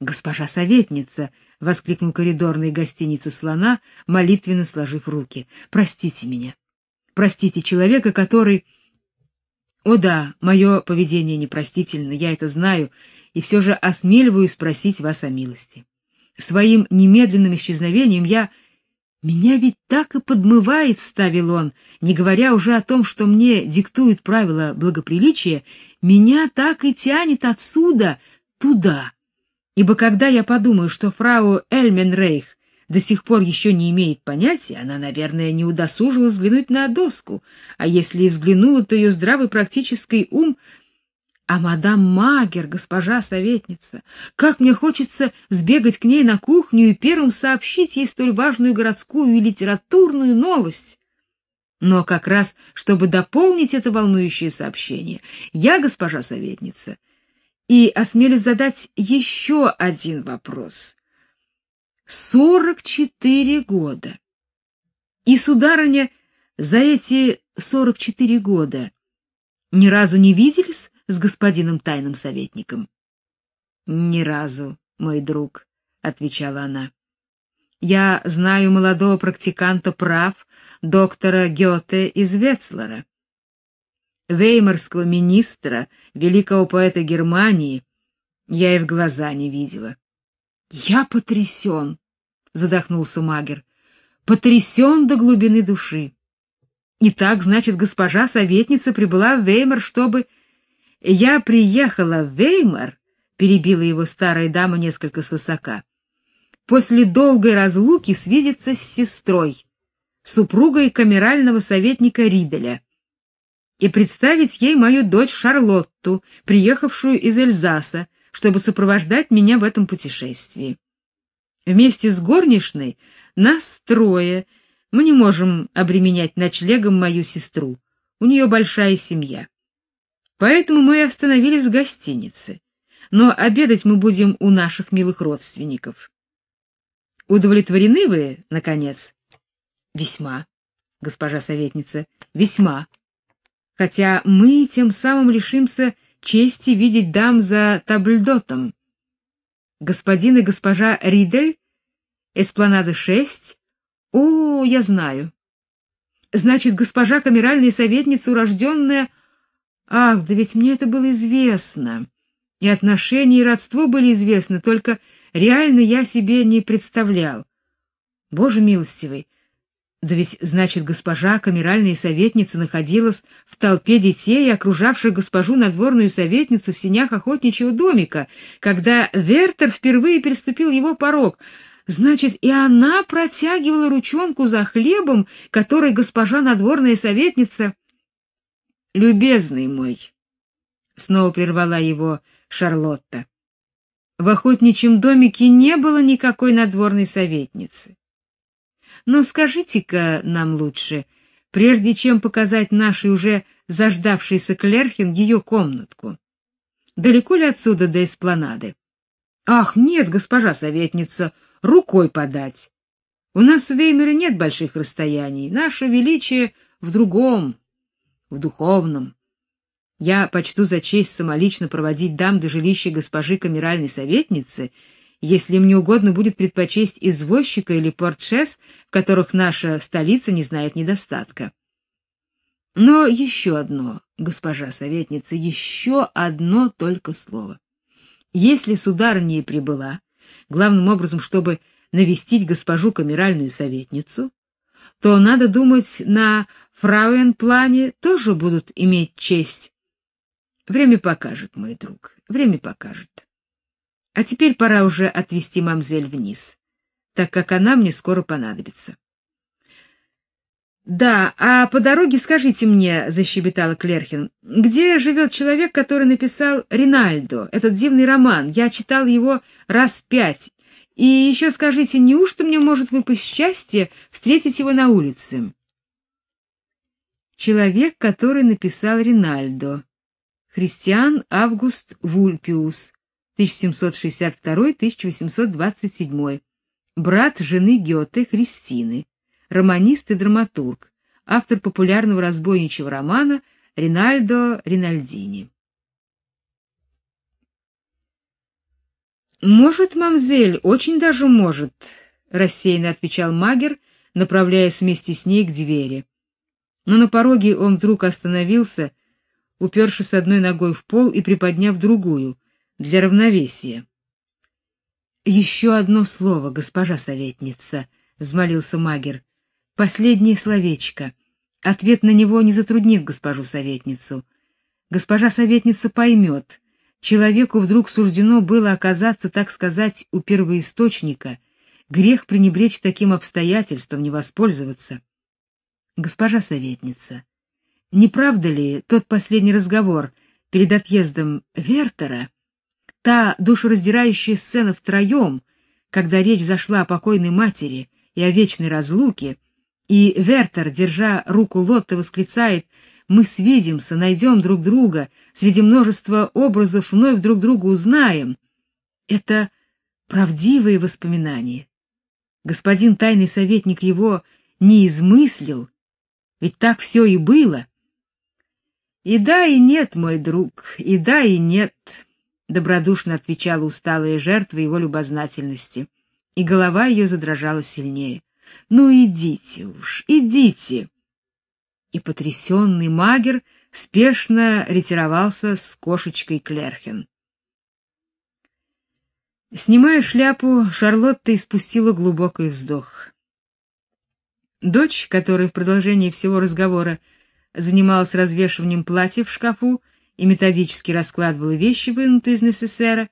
Госпожа советница, воскликнул коридорный гостиницы Слона, молитвенно сложив руки. Простите меня. Простите человека, который О да, мое поведение непростительно, я это знаю, и все же осмеливаюсь спросить вас о милости. Своим немедленным исчезновением я меня ведь так и подмывает, вставил он, не говоря уже о том, что мне диктуют правила благоприличия, меня так и тянет отсюда туда. Ибо когда я подумаю, что фрау Эльменрейх до сих пор еще не имеет понятия, она, наверное, не удосужилась взглянуть на доску, а если и взглянула, то ее здравый практический ум а мадам Магер, госпожа советница, как мне хочется сбегать к ней на кухню и первым сообщить ей столь важную городскую и литературную новость. Но как раз, чтобы дополнить это волнующее сообщение, я, госпожа советница, и осмелюсь задать еще один вопрос. Сорок четыре года. И сударыня, за эти сорок четыре года ни разу не виделись с господином тайным советником. Ни разу, мой друг, отвечала она. Я знаю молодого практиканта прав, доктора Гёте из Вецлера. Веймарского министра, великого поэта Германии, я и в глаза не видела. Я потрясен, задохнулся Магер. Потрясен до глубины души. Итак, значит, госпожа советница прибыла в Веймар, чтобы я приехала в Веймар, перебила его старая дама несколько свысока. После долгой разлуки свидеться с сестрой, супругой камерального советника Риделя, и представить ей мою дочь Шарлотту, приехавшую из Эльзаса, чтобы сопровождать меня в этом путешествии. Вместе с горничной нас трое. Мы не можем обременять ночлегом мою сестру. У нее большая семья. Поэтому мы остановились в гостинице. Но обедать мы будем у наших милых родственников. Удовлетворены вы, наконец? Весьма, госпожа советница, весьма. Хотя мы тем самым лишимся чести видеть дам за табльдотом. Господин и госпожа Ридель, эспланада 6. О, я знаю. Значит, госпожа камеральная советница, урожденная Ах, да ведь мне это было известно. И отношения и родство были известны, только реально я себе не представлял. Боже милостивый, да ведь, значит, госпожа камеральная советница находилась в толпе детей, окружавших госпожу надворную советницу в сенях охотничьего домика, когда Вертер впервые переступил его порог. Значит, и она протягивала ручонку за хлебом, который госпожа надворная советница любезный мой, снова прервала его Шарлотта. В охотничьем домике не было никакой надворной советницы. Но скажите-ка нам лучше, прежде чем показать нашей уже заждавшейся Клерхин ее комнатку. Далеко ли отсюда до эспланады? Ах, нет, госпожа советница, рукой подать. У нас в Веймере нет больших расстояний. Наше величие в другом, в духовном. Я почту за честь самолично проводить дам до жилища госпожи камеральной советницы, если мне угодно будет предпочесть извозчика или портшес, которых наша столица не знает недостатка. Но еще одно, госпожа советница, еще одно только слово. Если сударыня прибыла, главным образом, чтобы навестить госпожу камеральную советницу, то надо думать на фрауенплане тоже будут иметь честь. Время покажет, мой друг, время покажет. А теперь пора уже отвезти мамзель вниз, так как она мне скоро понадобится. Да, а по дороге скажите мне, защебетала Клерхин, где живет человек, который написал Ринальдо, этот дивный роман? Я читал его раз пять. И еще скажите, неужто мне может выпасть счастье встретить его на улице? Человек, который написал Ринальдо. Христиан Август Вульпиус, 1762-1827. Брат жены Гёте Христины, романист и драматург, автор популярного разбойничьего романа Ринальдо Ринальдини. Может, мамзель, очень даже может, рассеянно отвечал Магер, направляясь вместе с ней к двери. Но на пороге он вдруг остановился, упершись одной ногой в пол и приподняв другую для равновесия. «Еще одно слово, госпожа советница, взмолился Магер. Последнее словечко. Ответ на него не затруднит госпожу советницу. Госпожа советница поймет, человеку вдруг суждено было оказаться, так сказать, у первоисточника. Грех пренебречь таким обстоятельством, не воспользоваться. Госпожа советница, не правда ли тот последний разговор перед отъездом Вертера? Та душераздирающая сцена втроем, когда речь зашла о покойной матери и о вечной разлуке, и Вертер, держа руку Лотты, восклицает «Мы свидимся, найдем друг друга, среди множества образов вновь друг друга узнаем». Это правдивые воспоминания. Господин тайный советник его не измыслил, ведь так все и было. И да, и нет, мой друг, и да, и нет добродушно отвечала усталая жертва его любознательности, и голова ее задрожала сильнее. Ну идите уж, идите. И потрясенный магер спешно ретировался с кошечкой Клерхен. Снимая шляпу, Шарлотта испустила глубокий вздох. Дочь, которая в продолжении всего разговора занималась развешиванием платьев в шкафу, и методически раскладывала вещи, вынутые из НССР,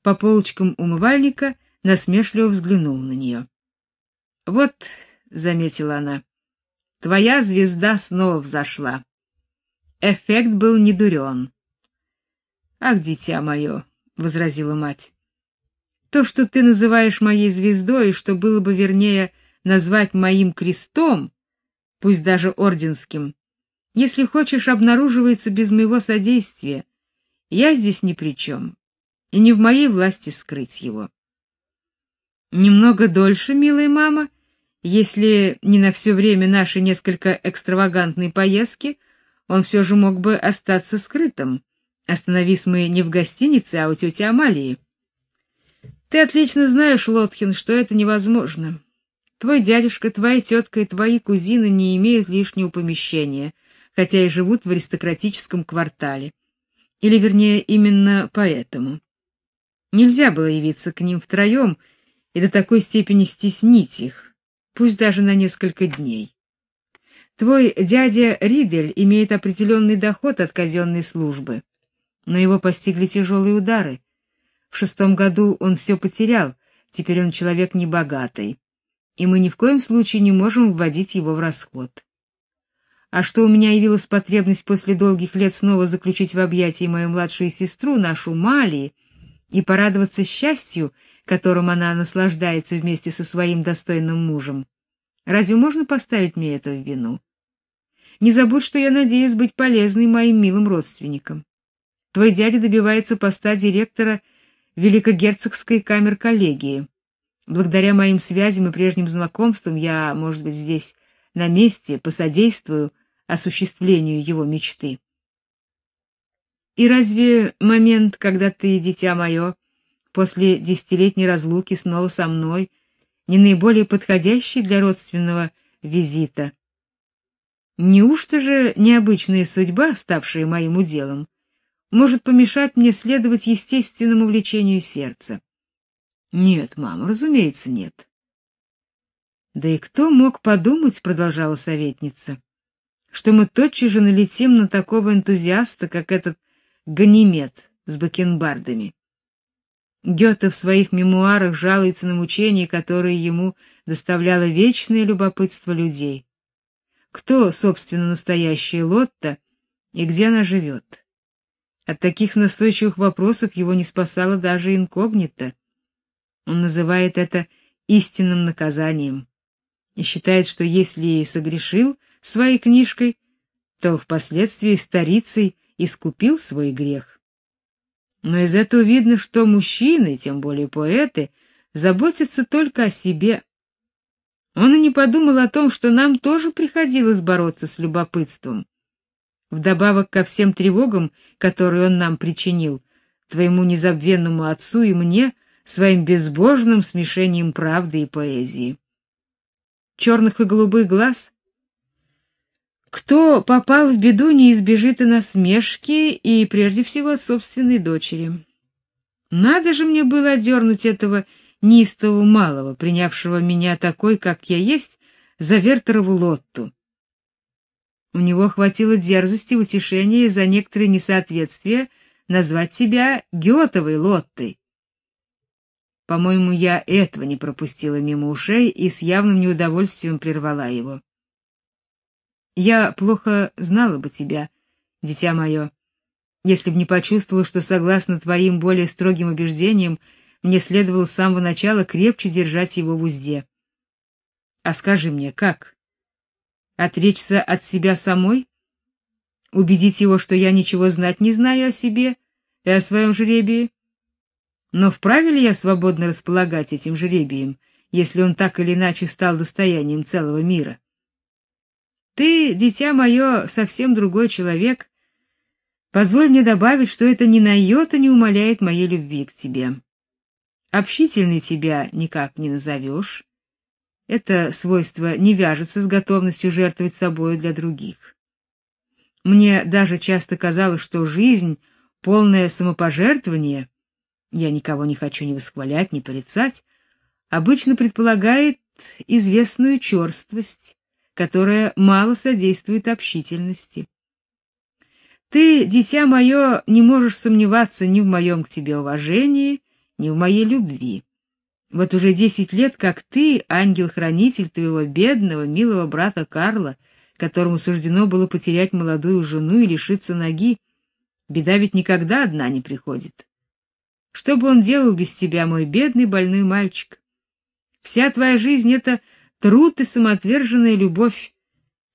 по полочкам умывальника, насмешливо взглянул на нее. «Вот», — заметила она, — «твоя звезда снова взошла. Эффект был недурен». «Ах, дитя мое», — возразила мать, — «то, что ты называешь моей звездой, и что было бы вернее назвать моим крестом, пусть даже орденским, если хочешь, обнаруживается без моего содействия. Я здесь ни при чем, и не в моей власти скрыть его. Немного дольше, милая мама, если не на все время нашей несколько экстравагантной поездки, он все же мог бы остаться скрытым. Остановись мы не в гостинице, а у тети Амалии. Ты отлично знаешь, Лотхин, что это невозможно. Твой дядюшка, твоя тетка и твои кузины не имеют лишнего помещения, хотя и живут в аристократическом квартале. Или, вернее, именно поэтому. Нельзя было явиться к ним втроем и до такой степени стеснить их, пусть даже на несколько дней. Твой дядя Ридель имеет определенный доход от казенной службы, но его постигли тяжелые удары. В шестом году он все потерял, теперь он человек небогатый, и мы ни в коем случае не можем вводить его в расход а что у меня явилась потребность после долгих лет снова заключить в объятия мою младшую сестру, нашу Мали, и порадоваться счастью, которым она наслаждается вместе со своим достойным мужем. Разве можно поставить мне это в вину? Не забудь, что я надеюсь быть полезной моим милым родственникам. Твой дядя добивается поста директора Великогерцогской камер-коллегии. Благодаря моим связям и прежним знакомствам я, может быть, здесь на месте посодействую осуществлению его мечты. И разве момент, когда ты, дитя мое, после десятилетней разлуки снова со мной, не наиболее подходящий для родственного визита? Неужто же необычная судьба, ставшая моим уделом, может помешать мне следовать естественному влечению сердца? Нет, мама, разумеется, нет. Да и кто мог подумать, продолжала советница, что мы тотчас же налетим на такого энтузиаста, как этот Ганимед с бакенбардами. Гёте в своих мемуарах жалуется на мучения, которые ему доставляло вечное любопытство людей. Кто, собственно, настоящая Лотта и где она живет? От таких настойчивых вопросов его не спасало даже инкогнито. Он называет это истинным наказанием и считает, что если и согрешил, своей книжкой, то впоследствии старицей искупил свой грех. Но из этого видно, что мужчины, тем более поэты, заботятся только о себе. Он и не подумал о том, что нам тоже приходилось бороться с любопытством. Вдобавок ко всем тревогам, которые он нам причинил, твоему незабвенному отцу и мне, своим безбожным смешением правды и поэзии. Черных и голубых глаз кто попал в беду, не избежит и насмешки, и прежде всего от собственной дочери. Надо же мне было одернуть этого неистового малого, принявшего меня такой, как я есть, за Вертерову Лотту. У него хватило дерзости утешения за некоторые несоответствия назвать тебя Гётовой Лоттой. По-моему, я этого не пропустила мимо ушей и с явным неудовольствием прервала его. Я плохо знала бы тебя, дитя мое, если б не почувствовала, что согласно твоим более строгим убеждениям, мне следовало с самого начала крепче держать его в узде. А скажи мне, как? Отречься от себя самой? Убедить его, что я ничего знать не знаю о себе и о своем жребии? Но вправе ли я свободно располагать этим жребием, если он так или иначе стал достоянием целого мира? Ты, дитя мое, совсем другой человек. Позволь мне добавить, что это ни на йоту не умаляет моей любви к тебе. Общительный тебя никак не назовешь. Это свойство не вяжется с готовностью жертвовать собой для других. Мне даже часто казалось, что жизнь, полная самопожертвования, я никого не хочу ни восхвалять, ни порицать, обычно предполагает известную черствость которая мало содействует общительности. Ты, дитя мое, не можешь сомневаться ни в моем к тебе уважении, ни в моей любви. Вот уже десять лет, как ты, ангел-хранитель твоего бедного, милого брата Карла, которому суждено было потерять молодую жену и лишиться ноги, беда ведь никогда одна не приходит. Что бы он делал без тебя, мой бедный больной мальчик? Вся твоя жизнь это труд и самоотверженная любовь.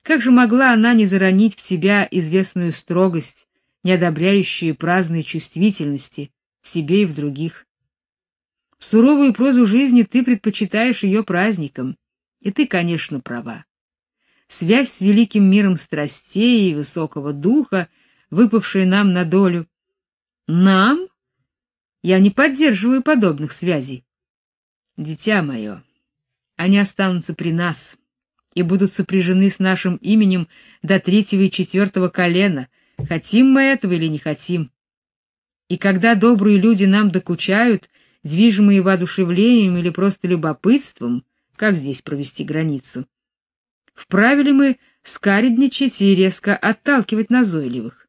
Как же могла она не заронить в тебя известную строгость, не одобряющую праздной чувствительности в себе и в других? Суровую прозу жизни ты предпочитаешь ее праздникам, и ты, конечно, права. Связь с великим миром страстей и высокого духа, выпавшая нам на долю. Нам? Я не поддерживаю подобных связей. Дитя мое, они останутся при нас и будут сопряжены с нашим именем до третьего и четвертого колена, хотим мы этого или не хотим. И когда добрые люди нам докучают, движимые воодушевлением или просто любопытством, как здесь провести границу? Вправе ли мы скаредничать и резко отталкивать назойливых?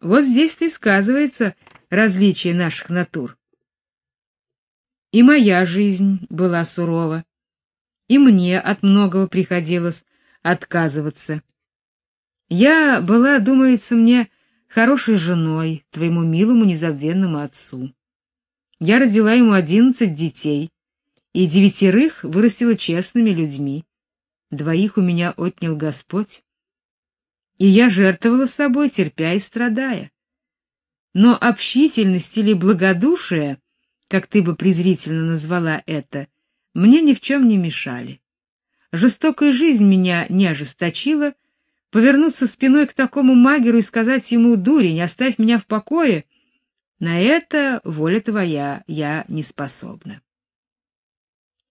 Вот здесь-то и сказывается различие наших натур. И моя жизнь была сурова, и мне от многого приходилось отказываться. Я была, думается мне, хорошей женой твоему милому незабвенному отцу. Я родила ему одиннадцать детей, и девятерых вырастила честными людьми. Двоих у меня отнял Господь. И я жертвовала собой, терпя и страдая. Но общительность или благодушие — как ты бы презрительно назвала это, мне ни в чем не мешали. Жестокая жизнь меня не ожесточила, повернуться спиной к такому магеру и сказать ему: "Дурень, оставь меня в покое", на это воля твоя, я не способна.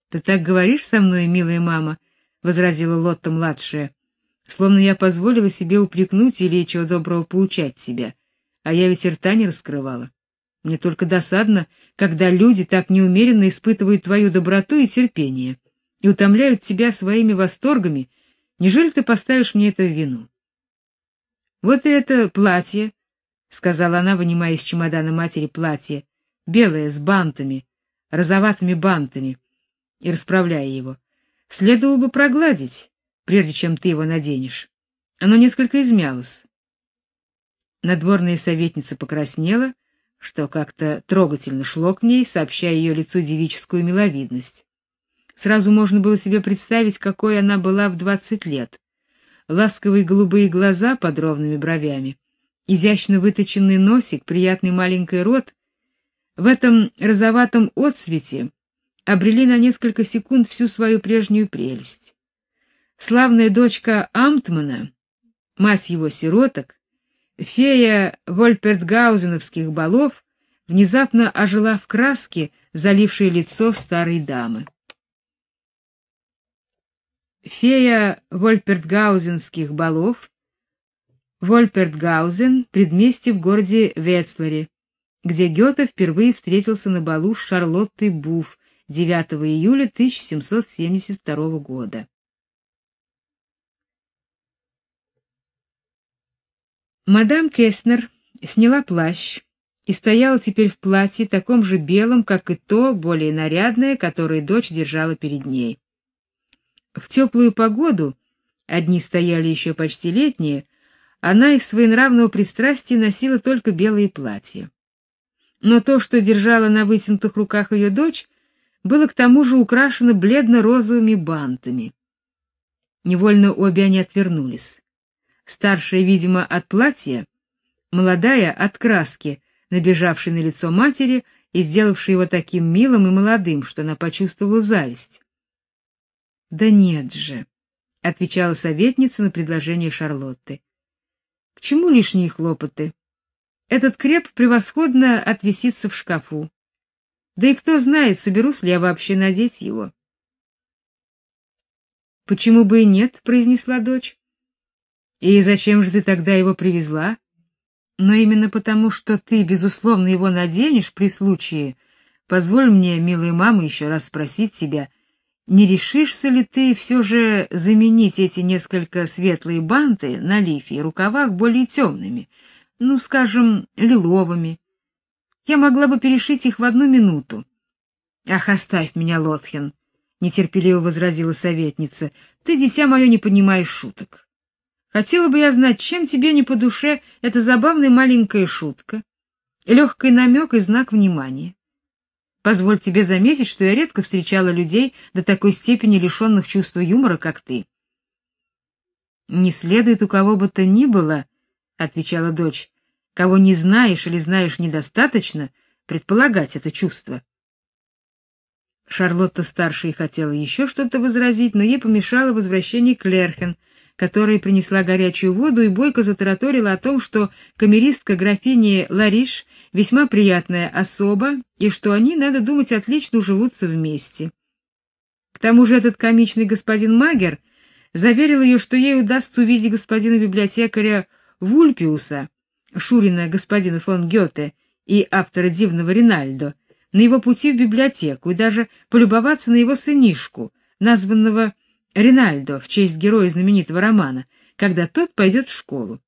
Ты так говоришь со мной, милая мама, возразила Лотта младшая, словно я позволила себе упрекнуть или чего доброго поучать себя, а я ведь рта не раскрывала. Мне только досадно, когда люди так неумеренно испытывают твою доброту и терпение и утомляют тебя своими восторгами. Неужели ты поставишь мне это в вину? Вот это платье, сказала она, вынимая из чемодана матери платье, белое с бантами, розоватыми бантами, и расправляя его. Следовало бы прогладить, прежде чем ты его наденешь. Оно несколько измялось. Надворная советница покраснела что как-то трогательно шло к ней, сообщая ее лицу девическую миловидность. Сразу можно было себе представить, какой она была в двадцать лет. Ласковые голубые глаза под ровными бровями, изящно выточенный носик, приятный маленький рот в этом розоватом отсвете обрели на несколько секунд всю свою прежнюю прелесть. Славная дочка Амтмана, мать его сироток, Фея вольпертгаузеновских балов внезапно ожила в краске, залившей лицо старой дамы. Фея Вольпертгаузенских балов Вольпертгаузен — предместье в городе Вецлере, где Гёте впервые встретился на балу с Шарлоттой Буф 9 июля 1772 года. Мадам Кеснер сняла плащ и стояла теперь в платье таком же белом, как и то, более нарядное, которое дочь держала перед ней. В теплую погоду, одни стояли еще почти летние, она из своенравного пристрастия носила только белые платья. Но то, что держала на вытянутых руках ее дочь, было к тому же украшено бледно-розовыми бантами. Невольно обе они отвернулись. Старшая, видимо, от платья, молодая от краски, набежавшей на лицо матери и сделавшей его таким милым и молодым, что она почувствовала зависть. Да нет же, отвечала советница на предложение Шарлотты. К чему лишние хлопоты? Этот креп превосходно отвисится в шкафу. Да и кто знает, соберусь ли я вообще надеть его. Почему бы и нет, произнесла дочь. И зачем же ты тогда его привезла? Но именно потому, что ты безусловно его наденешь при случае, позволь мне, милая мама, еще раз спросить тебя, не решишься ли ты все же заменить эти несколько светлые банты на лифе и рукавах более темными, ну, скажем, лиловыми? Я могла бы перешить их в одну минуту. Ах, оставь меня, Лотхен, нетерпеливо возразила советница. Ты, дитя мое, не понимаешь шуток. Хотела бы я знать, чем тебе не по душе эта забавная маленькая шутка, легкий намек и знак внимания. Позволь тебе заметить, что я редко встречала людей до такой степени лишенных чувства юмора, как ты. Не следует у кого бы то ни было, отвечала дочь, кого не знаешь или знаешь недостаточно, предполагать это чувство. Шарлотта старшая хотела еще что-то возразить, но ей помешало возвращение Клерхен, которая принесла горячую воду и бойко затараторила о том, что камеристка графини Лариш весьма приятная особа и что они, надо думать, отлично уживутся вместе. К тому же этот комичный господин Магер заверил ее, что ей удастся увидеть господина библиотекаря Вульпиуса, Шурина господина фон Гёте и автора дивного Ринальдо, на его пути в библиотеку и даже полюбоваться на его сынишку, названного Ринальдо в честь героя знаменитого романа, когда тот пойдет в школу.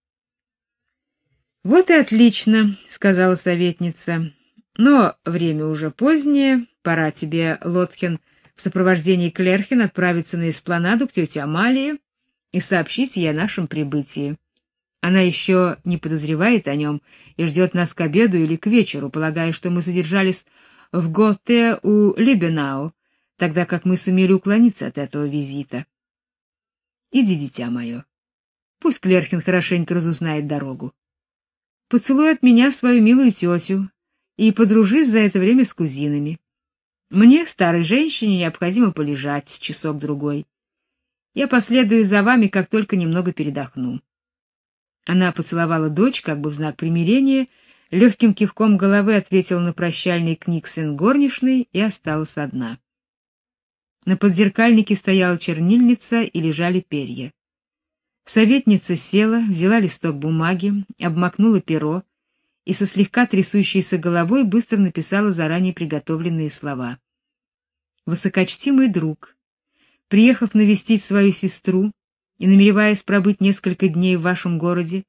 Вот и отлично, сказала советница. Но время уже позднее, пора тебе, Лотхен, в сопровождении Клерхен отправиться на эспланаду к тете Амалии и сообщить ей о нашем прибытии. Она еще не подозревает о нем и ждет нас к обеду или к вечеру, полагая, что мы задержались в Готте у Либенау, тогда как мы сумели уклониться от этого визита. Иди, дитя мое. Пусть Клерхин хорошенько разузнает дорогу. Поцелуй от меня свою милую тетю и подружись за это время с кузинами. Мне, старой женщине, необходимо полежать часок другой. Я последую за вами, как только немного передохну. Она поцеловала дочь, как бы в знак примирения, легким кивком головы ответила на прощальный книгсен горничной и осталась одна. На подзеркальнике стояла чернильница и лежали перья. Советница села, взяла листок бумаги, обмакнула перо и со слегка трясущейся головой быстро написала заранее приготовленные слова. Высокочтимый друг, приехав навестить свою сестру и намереваясь пробыть несколько дней в вашем городе,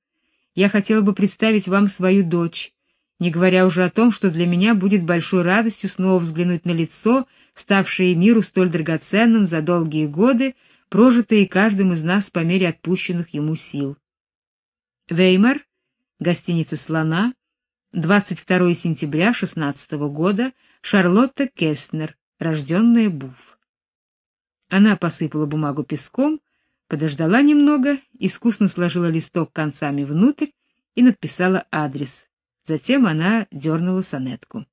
я хотела бы представить вам свою дочь, не говоря уже о том, что для меня будет большой радостью снова взглянуть на лицо ставшие миру столь драгоценным за долгие годы, прожитые каждым из нас по мере отпущенных ему сил. Веймар, гостиница Слона, 22 сентября 16 года, Шарлотта Кестнер, рожденная Буф. Она посыпала бумагу песком, подождала немного, искусно сложила листок концами внутрь и написала адрес. Затем она дернула сонетку.